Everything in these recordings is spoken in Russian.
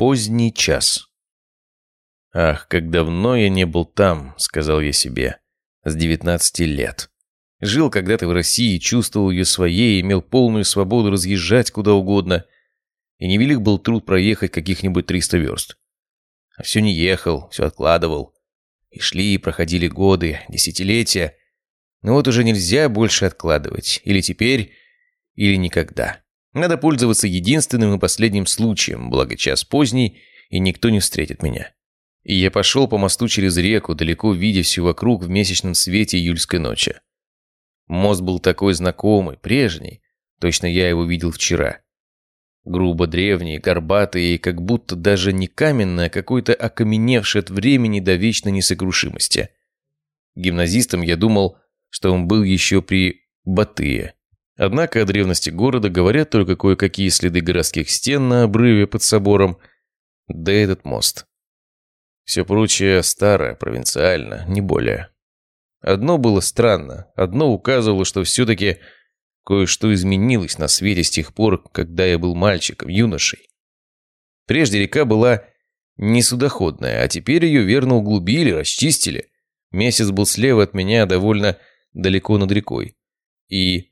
Поздний час. «Ах, как давно я не был там», — сказал я себе, — «с девятнадцати лет». Жил когда-то в России, чувствовал ее своей, имел полную свободу разъезжать куда угодно. И невелик был труд проехать каких-нибудь триста верст. А все не ехал, все откладывал. И шли, и проходили годы, десятилетия. Но вот уже нельзя больше откладывать. Или теперь, или никогда. Надо пользоваться единственным и последним случаем, благо час поздний, и никто не встретит меня. И я пошел по мосту через реку, далеко видя все вокруг в месячном свете июльской ночи. Мост был такой знакомый, прежний. Точно я его видел вчера. Грубо древний, горбатый и как будто даже не каменный, а какой-то окаменевший от времени до вечной несокрушимости. Гимназистом я думал, что он был еще при Батыя. Однако о древности города говорят только кое-какие следы городских стен на обрыве под собором, да этот мост. Все прочее старое, провинциально, не более. Одно было странно, одно указывало, что все-таки кое-что изменилось на свете с тех пор, когда я был мальчиком, юношей. Прежде река была не судоходная, а теперь ее верно углубили, расчистили. Месяц был слева от меня довольно далеко над рекой. И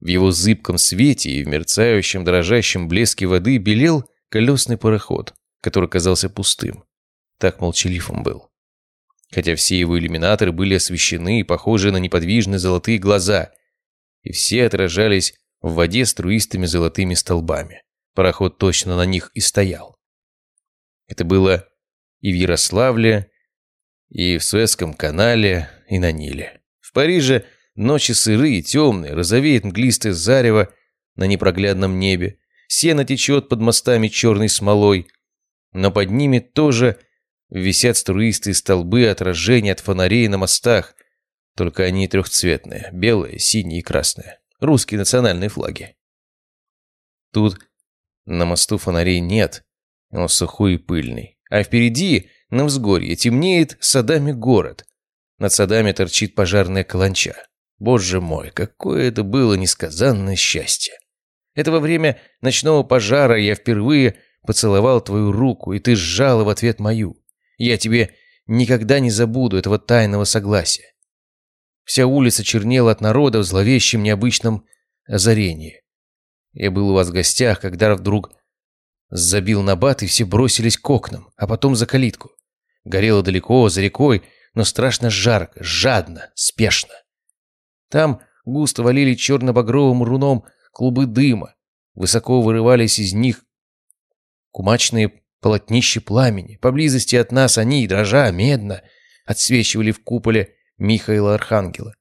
в его зыбком свете и в мерцающем дрожащем блеске воды белел колесный пароход, который казался пустым. Так молчалив он был хотя все его иллюминаторы были освещены и похожи на неподвижные золотые глаза, и все отражались в воде струистыми золотыми столбами. Пароход точно на них и стоял. Это было и в Ярославле, и в Суэцком канале, и на Ниле. В Париже ночи сырые, темные, розовеет мглистое зарево на непроглядном небе, сено течет под мостами черной смолой, но под ними тоже Висят струистые столбы отражений от фонарей на мостах. Только они трехцветные. Белые, синие и красные. Русские национальные флаги. Тут на мосту фонарей нет. Он сухой и пыльный. А впереди, на взгорье, темнеет садами город. Над садами торчит пожарная каланча. Боже мой, какое это было несказанное счастье. Это во время ночного пожара я впервые поцеловал твою руку, и ты сжала в ответ мою. Я тебе никогда не забуду этого тайного согласия. Вся улица чернела от народа в зловещем необычном озарении. Я был у вас в гостях, когда вдруг забил на бат, и все бросились к окнам, а потом за калитку. Горело далеко, за рекой, но страшно жарко, жадно, спешно. Там густо валили черно-багровым руном клубы дыма, высоко вырывались из них кумачные полотнище пламени. Поблизости от нас они, дрожа, медно, отсвечивали в куполе Михаила Архангела.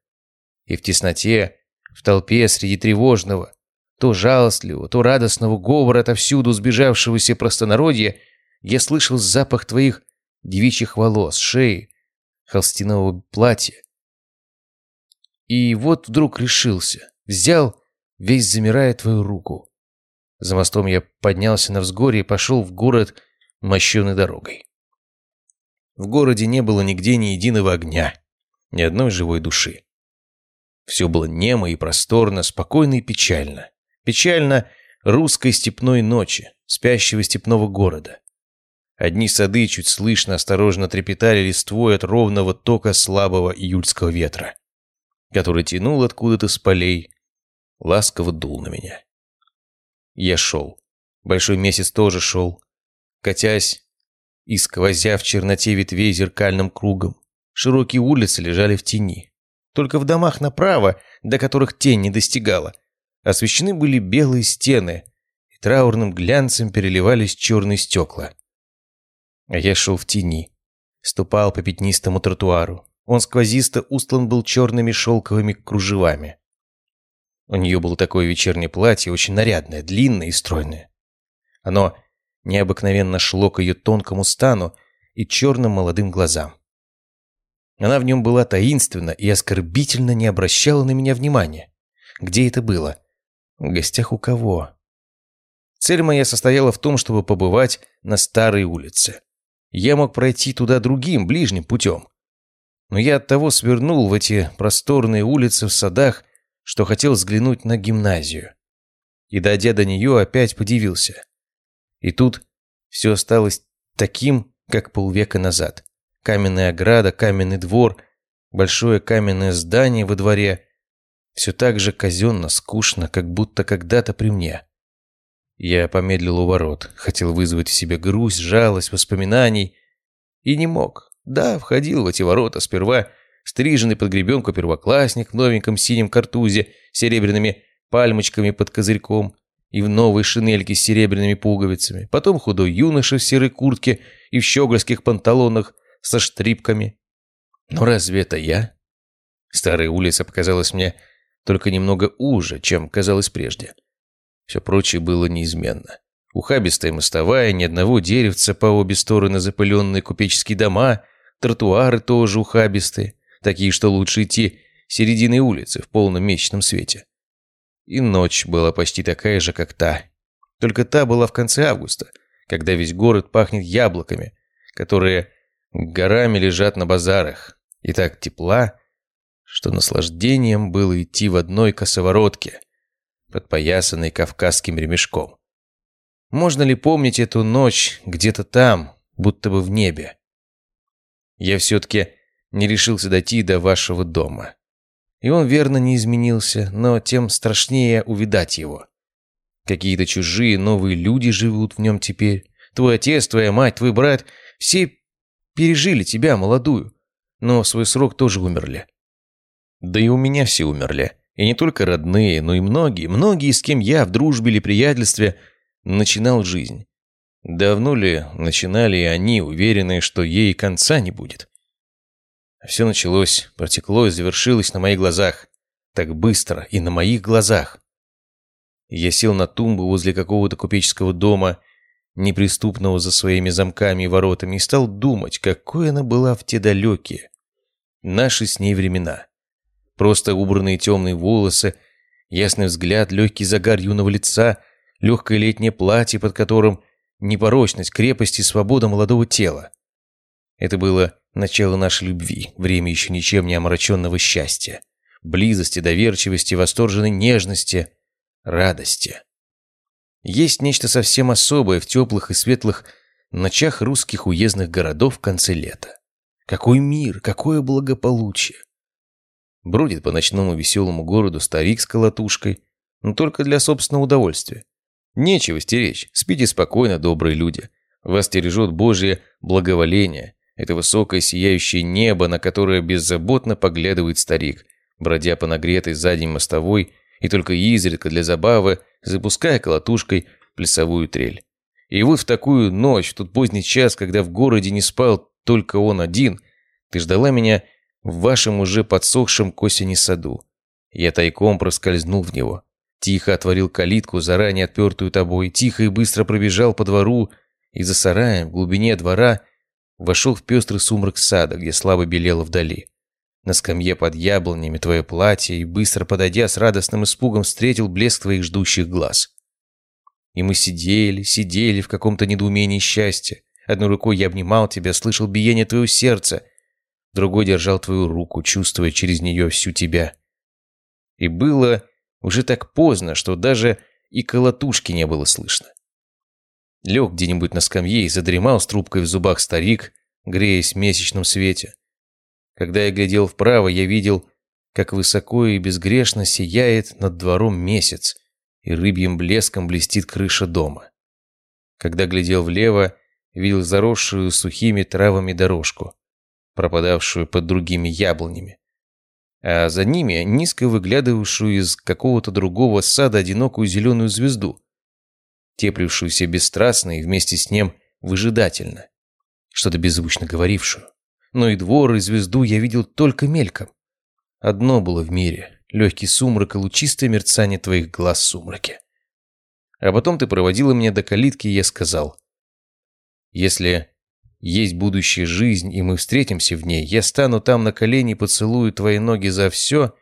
И в тесноте, в толпе среди тревожного, то жалостливого, то радостного говора отовсюду сбежавшегося простонародья, я слышал запах твоих девичьих волос, шеи, холстяного платья. И вот вдруг решился, взял, весь замирая твою руку. За мостом я поднялся на взгорье и пошел в город мощеной дорогой. В городе не было нигде ни единого огня, ни одной живой души. Все было немо и просторно, спокойно и печально. Печально русской степной ночи, спящего степного города. Одни сады чуть слышно осторожно трепетали листвой от ровного тока слабого июльского ветра, который тянул откуда-то с полей, ласково дул на меня. Я шел. Большой месяц тоже шел катясь и сквозя в черноте ветвей зеркальным кругом. Широкие улицы лежали в тени. Только в домах направо, до которых тень не достигала, освещены были белые стены, и траурным глянцем переливались черные стекла. А я шел в тени, ступал по пятнистому тротуару. Он сквозисто устлан был черными шелковыми кружевами. У нее было такое вечернее платье, очень нарядное, длинное и стройное. Оно необыкновенно шло к ее тонкому стану и черным молодым глазам. Она в нем была таинственна и оскорбительно не обращала на меня внимания. Где это было? В гостях у кого? Цель моя состояла в том, чтобы побывать на старой улице. Я мог пройти туда другим, ближним путем. Но я оттого свернул в эти просторные улицы в садах, что хотел взглянуть на гимназию. И, дойдя до нее, опять подивился. И тут Все осталось таким, как полвека назад. Каменная ограда, каменный двор, большое каменное здание во дворе. Все так же казенно, скучно, как будто когда-то при мне. Я помедлил у ворот, хотел вызвать в себе грусть, жалость, воспоминаний. И не мог. Да, входил в эти ворота сперва стриженный под гребенку первоклассник в новеньком синем картузе с серебряными пальмочками под козырьком и в новой шинельке с серебряными пуговицами, потом худой юноша в серой куртке и в щегольских панталонах со штрипками. Но разве это я? Старая улица показалась мне только немного уже, чем казалось прежде. Все прочее было неизменно. Ухабистая мостовая, ни одного деревца по обе стороны запыленные купеческие дома, тротуары тоже ухабистые, такие, что лучше идти серединой улицы в полном месячном свете. И ночь была почти такая же, как та. Только та была в конце августа, когда весь город пахнет яблоками, которые горами лежат на базарах, и так тепла, что наслаждением было идти в одной косоворотке, подпоясанной кавказским ремешком. Можно ли помнить эту ночь где-то там, будто бы в небе? Я все-таки не решился дойти до вашего дома. И он верно не изменился, но тем страшнее увидать его. Какие-то чужие новые люди живут в нем теперь. Твой отец, твоя мать, твой брат – все пережили тебя, молодую. Но в свой срок тоже умерли. Да и у меня все умерли. И не только родные, но и многие, многие, с кем я в дружбе или приятельстве начинал жизнь. Давно ли начинали они, уверенные, что ей конца не будет? Все началось, протекло и завершилось на моих глазах. Так быстро и на моих глазах. Я сел на тумбу возле какого-то купеческого дома, неприступного за своими замками и воротами, и стал думать, какой она была в те далекие, наши с ней времена. Просто убранные темные волосы, ясный взгляд, легкий загар юного лица, легкое летнее платье, под которым непорочность, крепость и свобода молодого тела. Это было начало нашей любви, время еще ничем не омраченного счастья, близости, доверчивости, восторженной нежности, радости. Есть нечто совсем особое в теплых и светлых ночах русских уездных городов в конце лета. Какой мир, какое благополучие! Бродит по ночному веселому городу старик с колотушкой, но только для собственного удовольствия. Нечего стеречь, спите спокойно, добрые люди. Вас стережет Божье благоволение, это высокое сияющее небо, на которое беззаботно поглядывает старик, бродя по нагретой задней мостовой и только изредка для забавы, запуская колотушкой плясовую трель. И вот в такую ночь, в тот поздний час, когда в городе не спал только он один, ты ждала меня в вашем уже подсохшем к осени саду. Я тайком проскользнул в него. Тихо отворил калитку, заранее отпертую тобой, тихо и быстро пробежал по двору, и за сараем, в глубине двора, вошел в пестрый сумрак сада, где слабо белело вдали. На скамье под яблонями твое платье, и быстро подойдя с радостным испугом встретил блеск твоих ждущих глаз. И мы сидели, сидели в каком-то недоумении счастья. Одной рукой я обнимал тебя, слышал биение твоего сердца, другой держал твою руку, чувствуя через нее всю тебя. И было уже так поздно, что даже и колотушки не было слышно. Лег где-нибудь на скамье и задремал с трубкой в зубах старик, греясь в месячном свете. Когда я глядел вправо, я видел, как высоко и безгрешно сияет над двором месяц, и рыбьим блеском блестит крыша дома. Когда глядел влево, видел заросшую сухими травами дорожку, пропадавшую под другими яблонями, а за ними низко выглядывавшую из какого-то другого сада одинокую зеленую звезду, теплившуюся бесстрастно и вместе с ним выжидательно, что-то беззвучно говорившую. Но и двор, и звезду я видел только мельком. Одно было в мире — легкий сумрак и лучистое мерцание твоих глаз в сумраке. А потом ты проводила меня до калитки, и я сказал, «Если есть будущая жизнь, и мы встретимся в ней, я стану там на колени и поцелую твои ноги за все,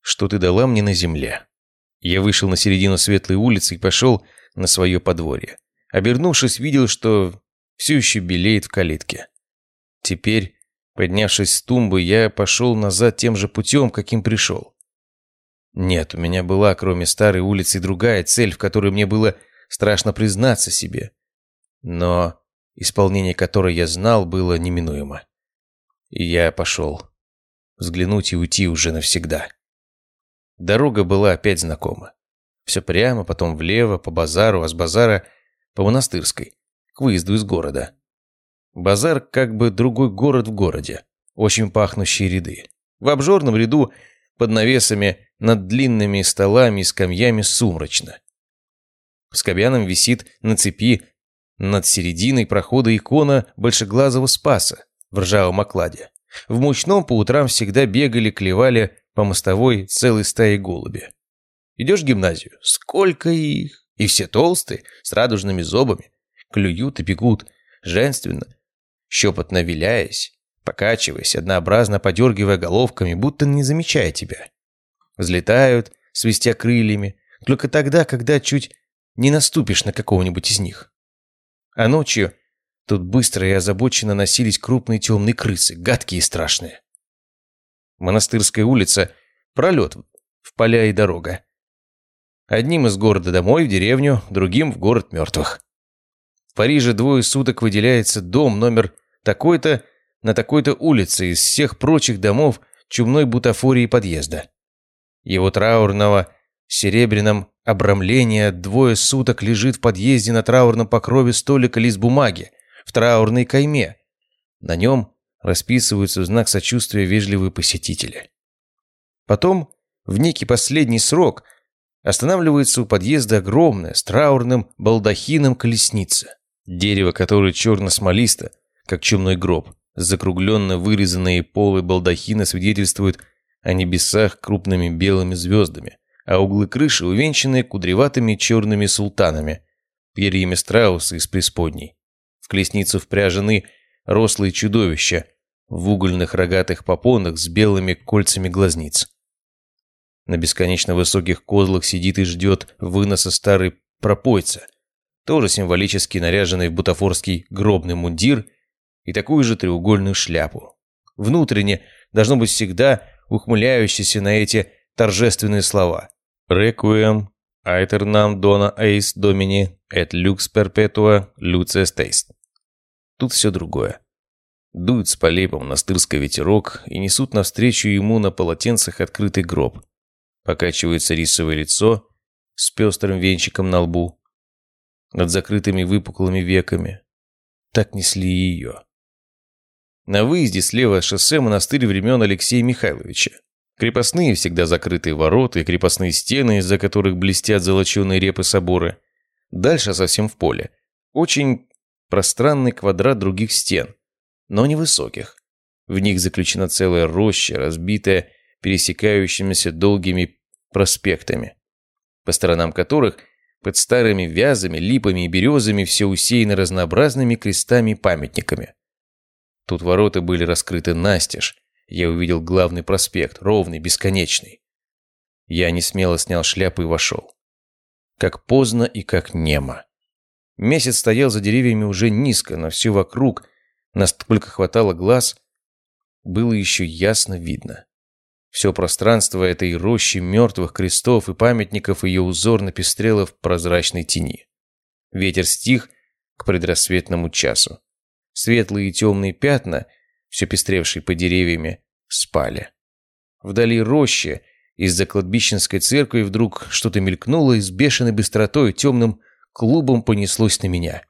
что ты дала мне на земле». Я вышел на середину светлой улицы и пошел на свое подворье. Обернувшись, видел, что все еще белеет в калитке. Теперь, поднявшись с тумбы, я пошел назад тем же путем, каким пришел. Нет, у меня была, кроме старой улицы, другая цель, в которой мне было страшно признаться себе. но исполнение которой я знал было неминуемо. И я пошел. Взглянуть и уйти уже навсегда. Дорога была опять знакома. Все прямо, потом влево, по базару, а с базара по монастырской, к выезду из города. Базар как бы другой город в городе. Очень пахнущие ряды. В обжорном ряду под навесами над длинными столами и скамьями сумрачно. Скобяном висит на цепи над серединой прохода икона большеглазого спаса в ржавом окладе. В мучном по утрам всегда бегали, клевали по мостовой целой стаи голуби. Идешь в гимназию, сколько их! И все толстые, с радужными зобами, клюют и бегут, женственно, щепотно виляясь, покачиваясь, однообразно подергивая головками, будто не замечая тебя. Взлетают, свистя крыльями, только тогда, когда чуть не наступишь на какого-нибудь из них. А ночью тут быстро и озабоченно носились крупные темные крысы, гадкие и страшные. Монастырская улица, пролет в поля и дорога. Одним из города домой, в деревню, другим в город мертвых. В Париже двое суток выделяется дом номер такой-то на такой-то улице из всех прочих домов чумной бутафории подъезда. Его траурного серебряном обрамления двое суток лежит в подъезде на траурном покрове столика лист бумаги, в траурной кайме. На нем расписываются в знак сочувствия вежливые посетители. Потом, в некий последний срок, останавливается у подъезда огромная, с траурным балдахином колесница. Дерево, которое черно-смолисто, как чумной гроб, закругленно вырезанные полы балдахина свидетельствуют о небесах крупными белыми звездами, а углы крыши увенчаны кудреватыми черными султанами, перьями страуса из преисподней. В колесницу впряжены рослые чудовища в угольных рогатых попонах с белыми кольцами глазниц. На бесконечно высоких козлах сидит и ждет выноса старый пропойца, тоже символически наряженный в бутафорский гробный мундир и такую же треугольную шляпу. Внутренне должно быть всегда ухмыляющийся на эти торжественные слова. «Requiem aeternam dona eis domini et lux perpetua luces teist». Тут все другое. Дует с полей по монастырской ветерок и несут навстречу ему на полотенцах открытый гроб. Покачивается рисовое лицо с пестрым венчиком на лбу, над закрытыми выпуклыми веками. Так несли ее. На выезде слева шоссе монастырь времен Алексея Михайловича. Крепостные, всегда закрытые ворота и крепостные стены, из-за которых блестят золоченые репы соборы. Дальше совсем в поле. Очень пространный квадрат других стен, но невысоких. В них заключена целая роща, разбитая пересекающимися долгими проспектами, по сторонам которых под старыми вязами, липами и березами все усеяно разнообразными крестами и памятниками. Тут ворота были раскрыты настежь. Я увидел главный проспект, ровный, бесконечный. Я не смело снял шляпу и вошел. Как поздно и как немо. Месяц стоял за деревьями уже низко, но все вокруг, насколько хватало глаз, было еще ясно видно. Все пространство этой рощи мертвых крестов и памятников ее узор напестрело в прозрачной тени. Ветер стих к предрассветному часу. Светлые и темные пятна, все пестревшие по деревьями, спали. Вдали рощи, из-за кладбищенской церкви вдруг что-то мелькнуло и с бешеной быстротой темным клубом понеслось на меня.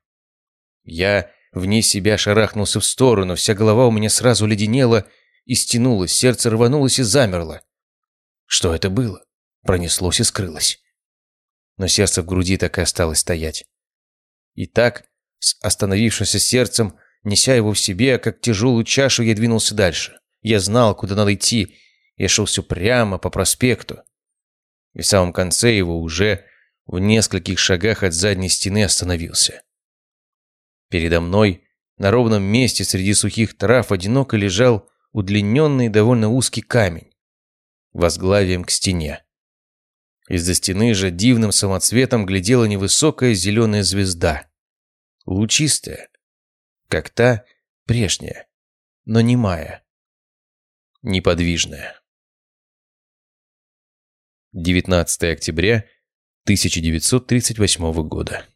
Я вне себя шарахнулся в сторону, вся голова у меня сразу леденела и стянулась, сердце рванулось и замерло. Что это было? Пронеслось и скрылось. Но сердце в груди так и осталось стоять. И так, с остановившимся сердцем, неся его в себе, как тяжелую чашу, я двинулся дальше. Я знал, куда надо идти. Я шел все прямо по проспекту. И в самом конце его уже в нескольких шагах от задней стены остановился. Передо мной, на ровном месте среди сухих трав, одиноко лежал удлиненный довольно узкий камень, возглавием к стене. Из-за стены же дивным самоцветом глядела невысокая зеленая звезда. Лучистая, как та прежняя, но немая, неподвижная. 19 октября 1938 года.